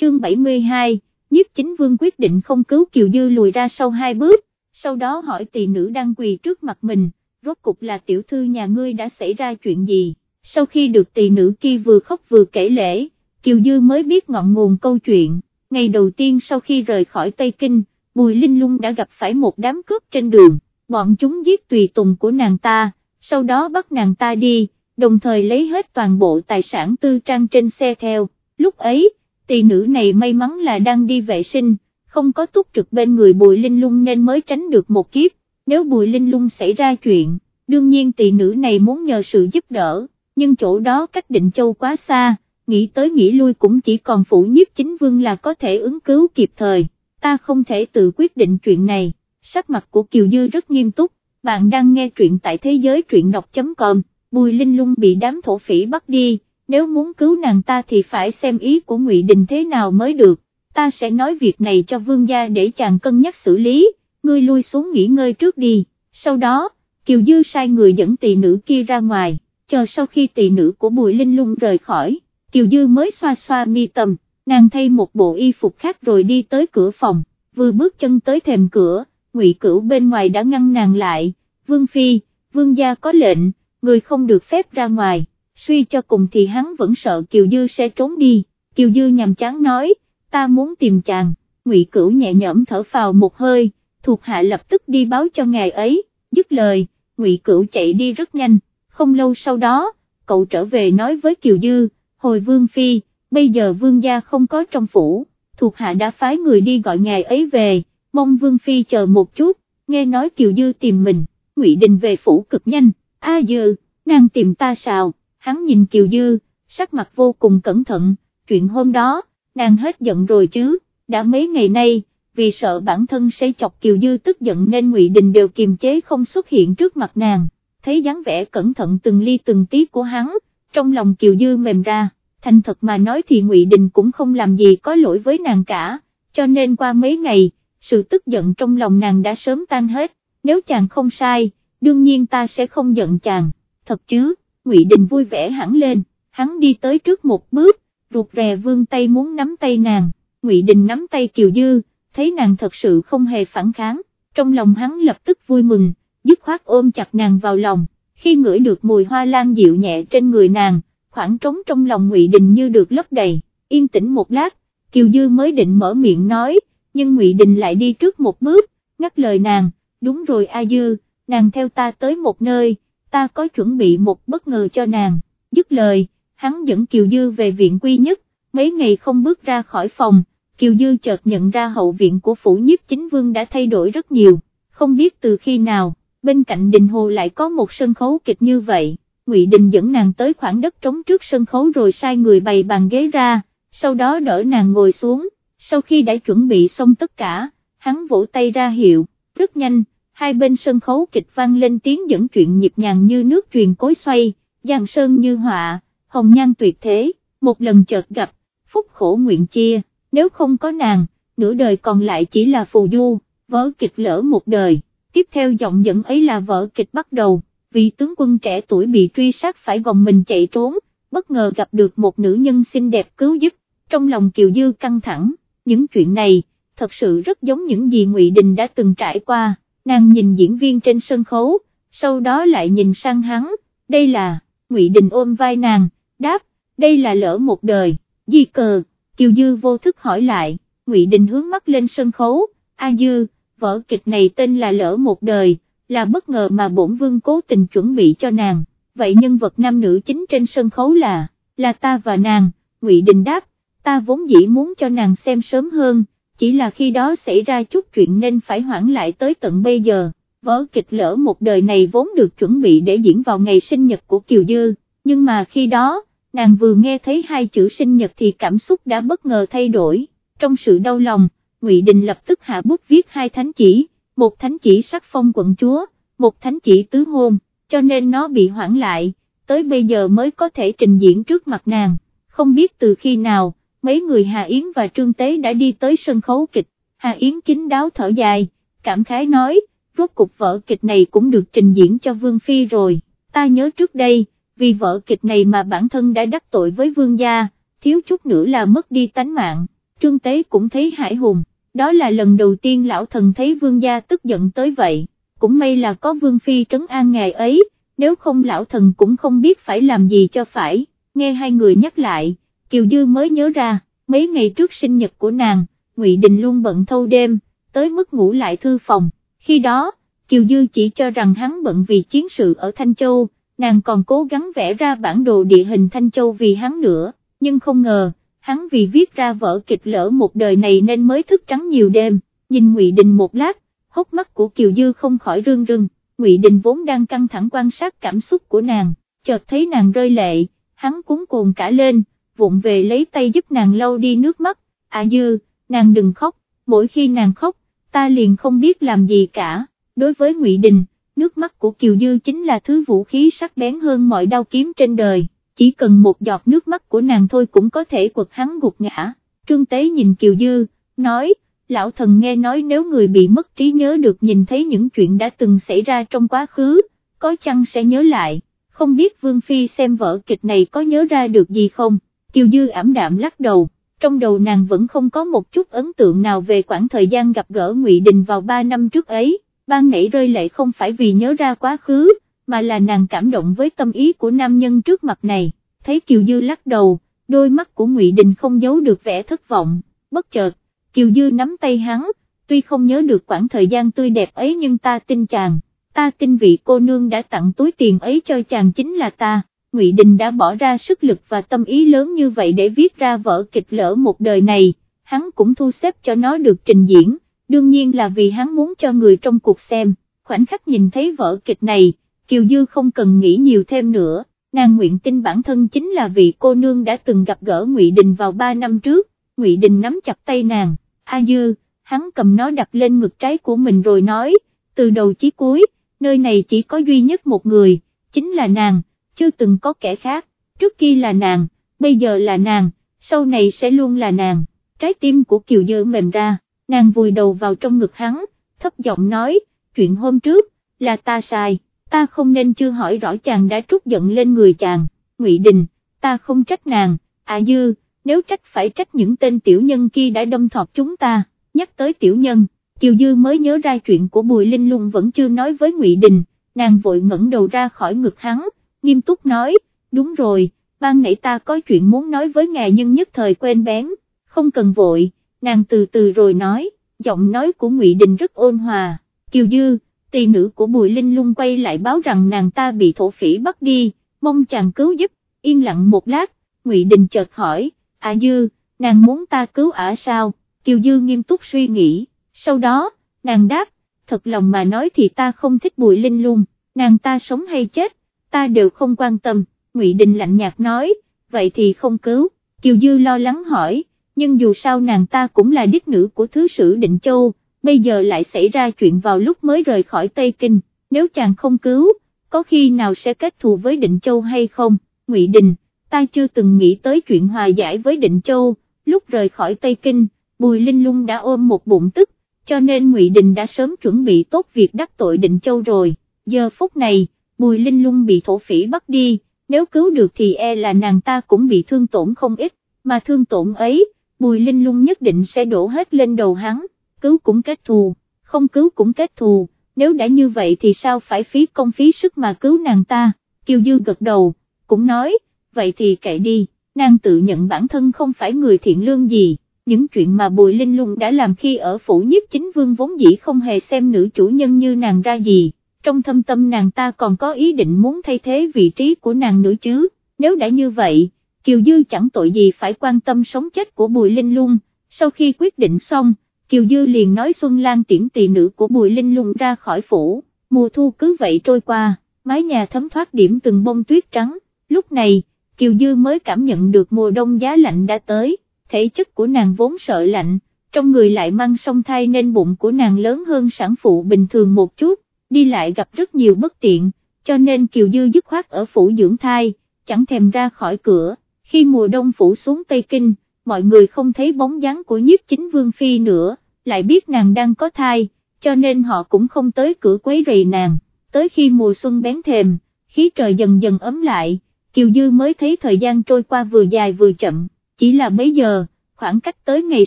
chương 72, nhiếp chính vương quyết định không cứu Kiều Dư lùi ra sau hai bước, sau đó hỏi tỳ nữ đang quỳ trước mặt mình, rốt cục là tiểu thư nhà ngươi đã xảy ra chuyện gì, sau khi được tỳ nữ kia vừa khóc vừa kể lễ, Kiều Dư mới biết ngọn nguồn câu chuyện, ngày đầu tiên sau khi rời khỏi Tây Kinh, Bùi Linh Lung đã gặp phải một đám cướp trên đường, bọn chúng giết tùy tùng của nàng ta, sau đó bắt nàng ta đi, đồng thời lấy hết toàn bộ tài sản tư trang trên xe theo, lúc ấy, tỳ nữ này may mắn là đang đi vệ sinh, không có túc trực bên người Bùi Linh Lung nên mới tránh được một kiếp, nếu Bùi Linh Lung xảy ra chuyện, đương nhiên tỳ nữ này muốn nhờ sự giúp đỡ, nhưng chỗ đó cách định châu quá xa, nghĩ tới nghĩ lui cũng chỉ còn phủ nhiếp chính vương là có thể ứng cứu kịp thời, ta không thể tự quyết định chuyện này, sắc mặt của Kiều Dư rất nghiêm túc, bạn đang nghe truyện tại thế giới truyện đọc.com, Bùi Linh Lung bị đám thổ phỉ bắt đi, nếu muốn cứu nàng ta thì phải xem ý của Ngụy Đình thế nào mới được, ta sẽ nói việc này cho vương gia để chàng cân nhắc xử lý, ngươi lui xuống nghỉ ngơi trước đi, sau đó, Kiều Dư sai người dẫn tỳ nữ kia ra ngoài, chờ sau khi tỳ nữ của Bùi Linh Lung rời khỏi, Kiều Dư mới xoa xoa mi tâm, nàng thay một bộ y phục khác rồi đi tới cửa phòng, vừa bước chân tới thềm cửa, Ngụy Cửu bên ngoài đã ngăn nàng lại, Vương Phi, Vương gia có lệnh, người không được phép ra ngoài, suy cho cùng thì hắn vẫn sợ Kiều Dư sẽ trốn đi, Kiều Dư nhằm chán nói, ta muốn tìm chàng, Ngụy Cửu nhẹ nhõm thở phào một hơi, thuộc hạ lập tức đi báo cho ngài ấy, dứt lời, Ngụy Cửu chạy đi rất nhanh, không lâu sau đó, cậu trở về nói với Kiều Dư, hồi Vương Phi, bây giờ Vương gia không có trong phủ, thuộc hạ đã phái người đi gọi ngài ấy về, mong Vương Phi chờ một chút, nghe nói Kiều Dư tìm mình, Ngụy Đình về phủ cực nhanh, a dư, nàng tìm ta sao, hắn nhìn Kiều Dư, sắc mặt vô cùng cẩn thận, chuyện hôm đó, nàng hết giận rồi chứ, đã mấy ngày nay, vì sợ bản thân sẽ chọc Kiều Dư tức giận nên Ngụy Đình đều kiềm chế không xuất hiện trước mặt nàng, thấy dáng vẻ cẩn thận từng ly từng tí của hắn, trong lòng Kiều Dư mềm ra, thành thật mà nói thì Ngụy Đình cũng không làm gì có lỗi với nàng cả, cho nên qua mấy ngày, sự tức giận trong lòng nàng đã sớm tan hết, nếu chàng không sai, đương nhiên ta sẽ không giận chàng, thật chứ, Ngụy Đình vui vẻ hẳn lên, hắn đi tới trước một bước, ruột rè vương tay muốn nắm tay nàng, Ngụy Đình nắm tay Kiều Dư, thấy nàng thật sự không hề phản kháng, trong lòng hắn lập tức vui mừng, dứt khoát ôm chặt nàng vào lòng, khi ngửi được mùi hoa lan dịu nhẹ trên người nàng, khoảng trống trong lòng Ngụy Đình như được lấp đầy, yên tĩnh một lát, Kiều Dư mới định mở miệng nói, nhưng Ngụy Đình lại đi trước một bước, ngắt lời nàng, đúng rồi A Dư, nàng theo ta tới một nơi, ta có chuẩn bị một bất ngờ cho nàng, dứt lời, hắn dẫn Kiều Dư về viện quy nhất, mấy ngày không bước ra khỏi phòng, Kiều Dư chợt nhận ra hậu viện của phủ nhiếp chính vương đã thay đổi rất nhiều, không biết từ khi nào, bên cạnh đình hồ lại có một sân khấu kịch như vậy, Ngụy Đình dẫn nàng tới khoảng đất trống trước sân khấu rồi sai người bày bàn ghế ra, sau đó đỡ nàng ngồi xuống, sau khi đã chuẩn bị xong tất cả, hắn vỗ tay ra hiệu, rất nhanh, hai bên sân khấu kịch vang lên tiếng dẫn chuyện nhịp nhàng như nước truyền cối xoay, giang sơn như họa, hồng nhan tuyệt thế, một lần chợt gặp, phúc khổ nguyện chia, nếu không có nàng, nửa đời còn lại chỉ là phù du, vỡ kịch lỡ một đời, tiếp theo giọng dẫn ấy là vở kịch bắt đầu, vì tướng quân trẻ tuổi bị truy sát phải gồng mình chạy trốn, bất ngờ gặp được một nữ nhân xinh đẹp cứu giúp, trong lòng Kiều Dư căng thẳng, những chuyện này, thật sự rất giống những gì Ngụy Đình đã từng trải qua nàng nhìn diễn viên trên sân khấu, sau đó lại nhìn sang hắn, đây là, Ngụy Đình ôm vai nàng, đáp, đây là lỡ một đời, di cờ, Kiều Dư vô thức hỏi lại, Ngụy Đình hướng mắt lên sân khấu, A Dư, vở kịch này tên là lỡ một đời, là bất ngờ mà bổn vương cố tình chuẩn bị cho nàng, vậy nhân vật nam nữ chính trên sân khấu là, là ta và nàng, Ngụy Đình đáp, ta vốn dĩ muốn cho nàng xem sớm hơn, chỉ là khi đó xảy ra chút chuyện nên phải hoãn lại tới tận bây giờ, vở kịch lỡ một đời này vốn được chuẩn bị để diễn vào ngày sinh nhật của Kiều Dư, nhưng mà khi đó, nàng vừa nghe thấy hai chữ sinh nhật thì cảm xúc đã bất ngờ thay đổi, trong sự đau lòng, Ngụy Đình lập tức hạ bút viết hai thánh chỉ, một thánh chỉ sắc phong quận chúa, một thánh chỉ tứ hôn, cho nên nó bị hoãn lại, tới bây giờ mới có thể trình diễn trước mặt nàng, không biết từ khi nào mấy người Hà Yến và Trương Tế đã đi tới sân khấu kịch, Hà Yến kín đáo thở dài, cảm khái nói, rốt cục vở kịch này cũng được trình diễn cho Vương Phi rồi, ta nhớ trước đây, vì vở kịch này mà bản thân đã đắc tội với Vương gia, thiếu chút nữa là mất đi tánh mạng, Trương Tế cũng thấy hải hùng, đó là lần đầu tiên lão thần thấy vương gia tức giận tới vậy, cũng may là có vương phi trấn an ngày ấy, nếu không lão thần cũng không biết phải làm gì cho phải, nghe hai người nhắc lại, Kiều Dư mới nhớ ra, mấy ngày trước sinh nhật của nàng, Ngụy Đình luôn bận thâu đêm, tới mức ngủ lại thư phòng, khi đó, Kiều Dư chỉ cho rằng hắn bận vì chiến sự ở Thanh Châu, nàng còn cố gắng vẽ ra bản đồ địa hình Thanh Châu vì hắn nữa, nhưng không ngờ, hắn vì viết ra vở kịch lỡ một đời này nên mới thức trắng nhiều đêm, nhìn Ngụy Đình một lát, hốc mắt của Kiều Dư không khỏi rưng rưng, Ngụy Đình vốn đang căng thẳng quan sát cảm xúc của nàng, chợt thấy nàng rơi lệ, hắn cuốn cuồng cả lên, vụng về lấy tay giúp nàng lau đi nước mắt, à Dư, nàng đừng khóc, mỗi khi nàng khóc, ta liền không biết làm gì cả, đối với Ngụy Đình, nước mắt của Kiều Dư chính là thứ vũ khí sắc bén hơn mọi đao kiếm trên đời, chỉ cần một giọt nước mắt của nàng thôi cũng có thể quật hắn gục ngã, Trương Tế nhìn Kiều Dư, nói, lão thần nghe nói nếu người bị mất trí nhớ được nhìn thấy những chuyện đã từng xảy ra trong quá khứ, có chăng sẽ nhớ lại, không biết Vương Phi xem vở kịch này có nhớ ra được gì không, Kiều Dư ảm đạm lắc đầu, trong đầu nàng vẫn không có một chút ấn tượng nào về khoảng thời gian gặp gỡ Ngụy Đình vào 3 năm trước ấy, ban nãy rơi lệ không phải vì nhớ ra quá khứ, mà là nàng cảm động với tâm ý của nam nhân trước mặt này, thấy Kiều Dư lắc đầu, đôi mắt của Ngụy Đình không giấu được vẻ thất vọng, bất chợt, Kiều Dư nắm tay hắn, tuy không nhớ được khoảng thời gian tươi đẹp ấy nhưng ta tin chàng, ta tin vị cô nương đã tặng túi tiền ấy cho chàng chính là ta. Ngụy Đình đã bỏ ra sức lực và tâm ý lớn như vậy để viết ra vở kịch lỡ một đời này, hắn cũng thu xếp cho nó được trình diễn, đương nhiên là vì hắn muốn cho người trong cuộc xem, khoảnh khắc nhìn thấy vở kịch này, Kiều Dư không cần nghĩ nhiều thêm nữa, nàng nguyện tin bản thân chính là vị cô nương đã từng gặp gỡ Ngụy Đình vào 3 năm trước, Ngụy Đình nắm chặt tay nàng, A Dư, hắn cầm nó đặt lên ngực trái của mình rồi nói, từ đầu chí cuối, nơi này chỉ có duy nhất một người, chính là nàng chưa từng có kẻ khác, trước kia là nàng, bây giờ là nàng, sau này sẽ luôn là nàng, trái tim của Kiều Dư mềm ra, nàng vùi đầu vào trong ngực hắn, thấp giọng nói, chuyện hôm trước, là ta sai, ta không nên chưa hỏi rõ chàng đã trút giận lên người chàng, Ngụy Đình, ta không trách nàng, à Dư, nếu trách phải trách những tên tiểu nhân kia đã đâm thọt chúng ta, nhắc tới tiểu nhân, Kiều Dư mới nhớ ra chuyện của Bùi Linh Lung vẫn chưa nói với Ngụy Đình, nàng vội ngẩng đầu ra khỏi ngực hắn, nghiêm túc nói, đúng rồi, ban nãy ta có chuyện muốn nói với ngài nhưng nhất thời quên bén, không cần vội, nàng từ từ rồi nói, giọng nói của Ngụy Đình rất ôn hòa, Kiều Dư, tỳ nữ của Bùi Linh lung quay lại báo rằng nàng ta bị thổ phỉ bắt đi, mong chàng cứu giúp, yên lặng một lát, Ngụy Đình chợt hỏi, à Dư, nàng muốn ta cứu ả sao, Kiều Dư nghiêm túc suy nghĩ, sau đó, nàng đáp, thật lòng mà nói thì ta không thích Bùi Linh lung, nàng ta sống hay chết, ta đều không quan tâm, Ngụy Đình lạnh nhạt nói, vậy thì không cứu, Kiều Dư lo lắng hỏi, nhưng dù sao nàng ta cũng là đích nữ của Thứ sử Định Châu, bây giờ lại xảy ra chuyện vào lúc mới rời khỏi Tây Kinh, nếu chàng không cứu, có khi nào sẽ kết thù với Định Châu hay không, Ngụy Đình, ta chưa từng nghĩ tới chuyện hòa giải với Định Châu, lúc rời khỏi Tây Kinh, Bùi Linh Lung đã ôm một bụng tức, cho nên Ngụy Đình đã sớm chuẩn bị tốt việc đắc tội Định Châu rồi, giờ phút này, Bùi Linh Lung bị thổ phỉ bắt đi, nếu cứu được thì e là nàng ta cũng bị thương tổn không ít, mà thương tổn ấy, Bùi Linh Lung nhất định sẽ đổ hết lên đầu hắn, cứu cũng kết thù, không cứu cũng kết thù, nếu đã như vậy thì sao phải phí công phí sức mà cứu nàng ta, Kiều Dư gật đầu, cũng nói, vậy thì kệ đi, nàng tự nhận bản thân không phải người thiện lương gì. Những chuyện mà Bùi Linh Lung đã làm khi ở phủ nhiếp chính vương vốn dĩ không hề xem nữ chủ nhân như nàng ra gì, trong thâm tâm nàng ta còn có ý định muốn thay thế vị trí của nàng nữa chứ, nếu đã như vậy, Kiều Dư chẳng tội gì phải quan tâm sống chết của Bùi Linh Lung, sau khi quyết định xong, Kiều Dư liền nói Xuân Lan tiễn tỳ nữ của Bùi Linh Lung ra khỏi phủ, mùa thu cứ vậy trôi qua, mái nhà thấm thoát điểm từng bông tuyết trắng, lúc này, Kiều Dư mới cảm nhận được mùa đông giá lạnh đã tới, thể chất của nàng vốn sợ lạnh, trong người lại mang song thai nên bụng của nàng lớn hơn sản phụ bình thường một chút, đi lại gặp rất nhiều bất tiện, cho nên Kiều Dư dứt khoát ở phủ dưỡng thai, chẳng thèm ra khỏi cửa, khi mùa đông phủ xuống Tây Kinh, mọi người không thấy bóng dáng của nhiếp chính Vương Phi nữa, lại biết nàng đang có thai, cho nên họ cũng không tới cửa quấy rầy nàng, tới khi mùa xuân bén thềm, khí trời dần dần ấm lại, Kiều Dư mới thấy thời gian trôi qua vừa dài vừa chậm, chỉ là mấy giờ, khoảng cách tới ngày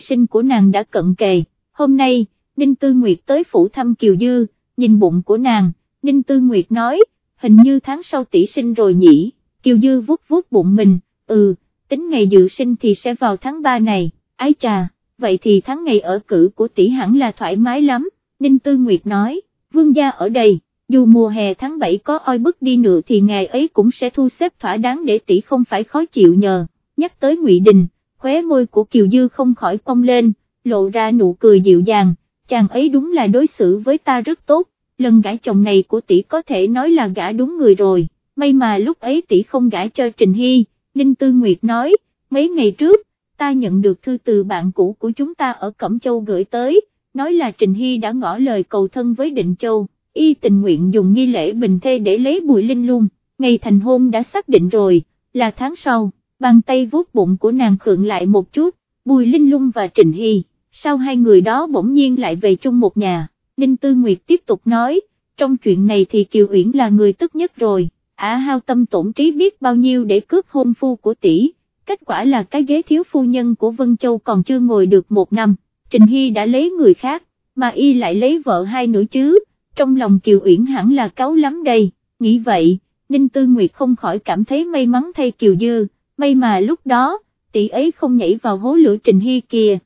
sinh của nàng đã cận kề, hôm nay, Ninh Tư Nguyệt tới phủ thăm Kiều Dư, nhìn bụng của nàng, Ninh Tư Nguyệt nói, hình như tháng sau tỷ sinh rồi nhỉ, Kiều Dư vuốt vuốt bụng mình, ừ, tính ngày dự sinh thì sẽ vào tháng 3 này, ái chà, vậy thì tháng ngày ở cử của tỷ hẳn là thoải mái lắm, Ninh Tư Nguyệt nói, vương gia ở đây, dù mùa hè tháng 7 có oi bức đi nữa thì ngày ấy cũng sẽ thu xếp thỏa đáng để tỷ không phải khó chịu nhờ, nhắc tới Ngụy Đình, khóe môi của Kiều Dư không khỏi cong lên, lộ ra nụ cười dịu dàng, chàng ấy đúng là đối xử với ta rất tốt, lần gả chồng này của tỷ có thể nói là gả đúng người rồi, may mà lúc ấy tỷ không gả cho Trình Hy, Ninh Tư Nguyệt nói, mấy ngày trước, ta nhận được thư từ bạn cũ của chúng ta ở Cẩm Châu gửi tới, nói là Trình Hy đã ngỏ lời cầu thân với Định Châu, y tình nguyện dùng nghi lễ bình thê để lấy bùi linh luôn, ngày thành hôn đã xác định rồi, là tháng sau, bàn tay vuốt bụng của nàng khượng lại một chút, bùi linh lung và Trình Hy, sau hai người đó bỗng nhiên lại về chung một nhà, Ninh Tư Nguyệt tiếp tục nói, trong chuyện này thì Kiều Uyển là người tức nhất rồi, ả hao tâm tổn trí biết bao nhiêu để cướp hôn phu của tỷ, kết quả là cái ghế thiếu phu nhân của Vân Châu còn chưa ngồi được một năm, Trình Hy đã lấy người khác, mà y lại lấy vợ hai nữa chứ, trong lòng Kiều Uyển hẳn là cáu lắm đây, nghĩ vậy, Ninh Tư Nguyệt không khỏi cảm thấy may mắn thay Kiều Dư, may mà lúc đó, tỷ ấy không nhảy vào hố lửa Trình Hy kìa.